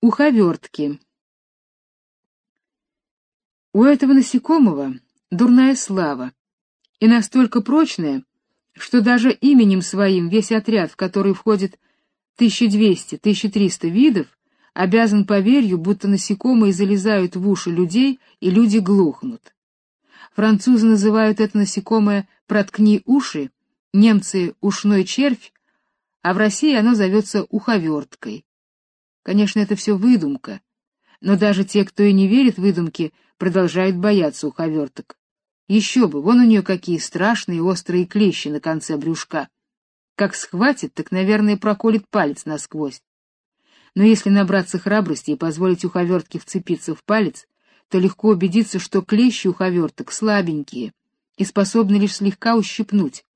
Уховертки. У этого насекомого дурная слава, и настолько прочная, что даже именем своим весь отряд, в который входит 1200-1300 видов, обязан поверью, будто насекомые залезают в уши людей, и люди глохнут. Французы называют это насекомое «проткни уши», немцы — ушной червь, а в России оно зовется уховерткой. Конечно, это все выдумка, но даже те, кто и не верит в выдумки, продолжают бояться уховерток. Еще бы, вон у нее какие страшные острые клещи на конце брюшка. Как схватит, так, наверное, проколет палец насквозь. Но если набраться храбрости и позволить уховертке вцепиться в палец, то легко убедиться, что клещи уховерток слабенькие и способны лишь слегка ущипнуть.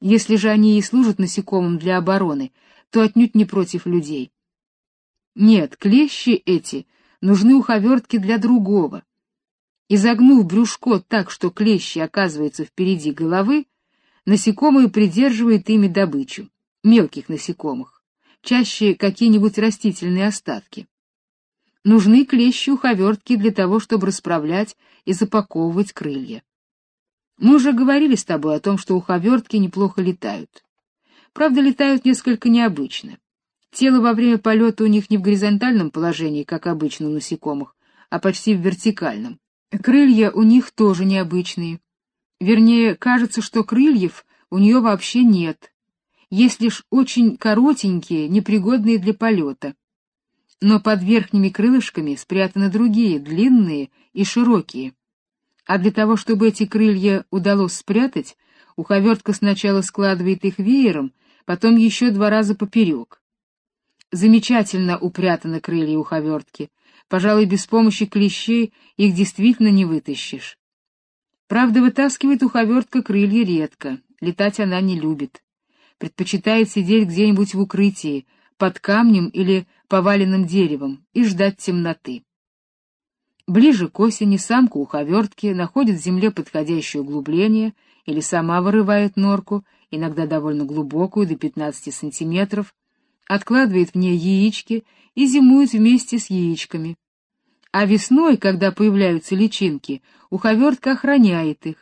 Если же они и служат насекомым для обороны, то отнюдь не против людей. Нет, клещи эти нужны уховертке для другого. Изогнув брюшко так, что клещи оказываются впереди головы, насекомые придерживают ими добычу, мелких насекомых, чаще какие-нибудь растительные остатки. Нужны клещи-уховертки для того, чтобы расправлять и запаковывать крылья. Мы уже говорили с тобой о том, что уховертки неплохо летают. Правда, летают несколько необычно. Тело во время полета у них не в горизонтальном положении, как обычно у насекомых, а почти в вертикальном. Крылья у них тоже необычные. Вернее, кажется, что крыльев у нее вообще нет. Есть лишь очень коротенькие, непригодные для полета. Но под верхними крылышками спрятаны другие, длинные и широкие. А для того, чтобы эти крылья удалось спрятать, уховертка сначала складывает их веером, потом еще два раза поперек. Замечательно упрятаны крылья уховертки. Пожалуй, без помощи клещей их действительно не вытащишь. Правда, вытаскивает уховертка крылья редко, летать она не любит. Предпочитает сидеть где-нибудь в укрытии, под камнем или поваленным деревом, и ждать темноты. Ближе к осени самка уховертки находит в земле подходящее углубление или сама вырывает норку, иногда довольно глубокую, до 15 сантиметров, откладывает в ней яички и зимует вместе с яичками. А весной, когда появляются личинки, уховертка охраняет их.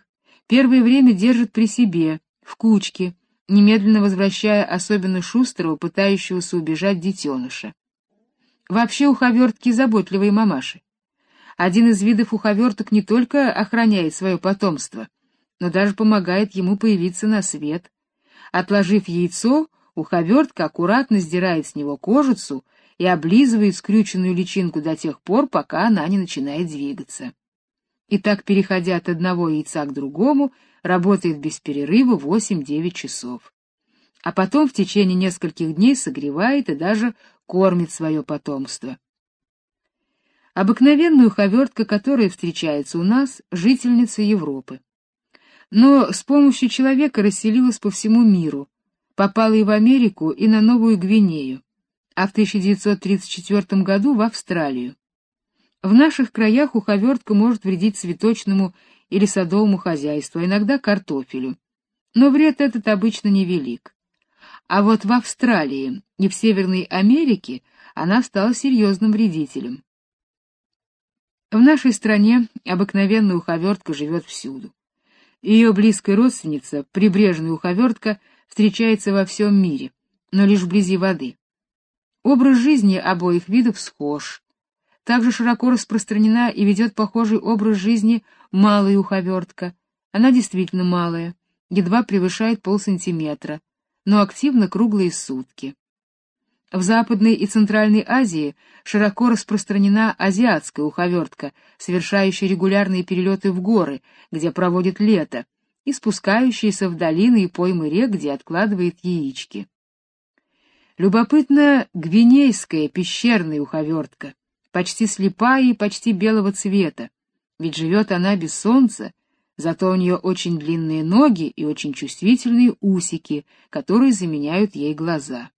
Первое время держит при себе, в кучке, немедленно возвращая особенно шустрого, пытающегося убежать детеныша. Вообще уховертки заботливые мамаши. Один из видов уховерток не только охраняет свое потомство, но даже помогает ему появиться на свет. Отложив яйцо, Уховертка аккуратно сдирает с него кожицу и облизывает скрюченную личинку до тех пор, пока она не начинает двигаться. И так, переходя от одного яйца к другому, работает без перерыва 8-9 часов. А потом в течение нескольких дней согревает и даже кормит свое потомство. Обыкновенная уховертка, которая встречается у нас, жительница Европы. Но с помощью человека расселилась по всему миру, попала и в Америку, и на Новую Гвинею, а в 1934 году в Австралию. В наших краях уховертка может вредить цветочному или садовому хозяйству, а иногда картофелю. Но вред этот обычно невелик. А вот в Австралии и в Северной Америке она стала серьезным вредителем. В нашей стране обыкновенная уховертка живет всюду. Ее близкая родственница, прибрежная уховертка, встречается во всем мире, но лишь вблизи воды. Образ жизни обоих видов схож. Также широко распространена и ведет похожий образ жизни малая уховертка. Она действительно малая, едва превышает полсантиметра, но активно круглые сутки. В Западной и Центральной Азии широко распространена азиатская уховертка, совершающая регулярные перелеты в горы, где проводит лето, и спускающаяся в долины и поймы рек, где откладывает яички. Любопытна гвинейская пещерная уховертка, почти слепая и почти белого цвета, ведь живет она без солнца, зато у нее очень длинные ноги и очень чувствительные усики, которые заменяют ей глаза.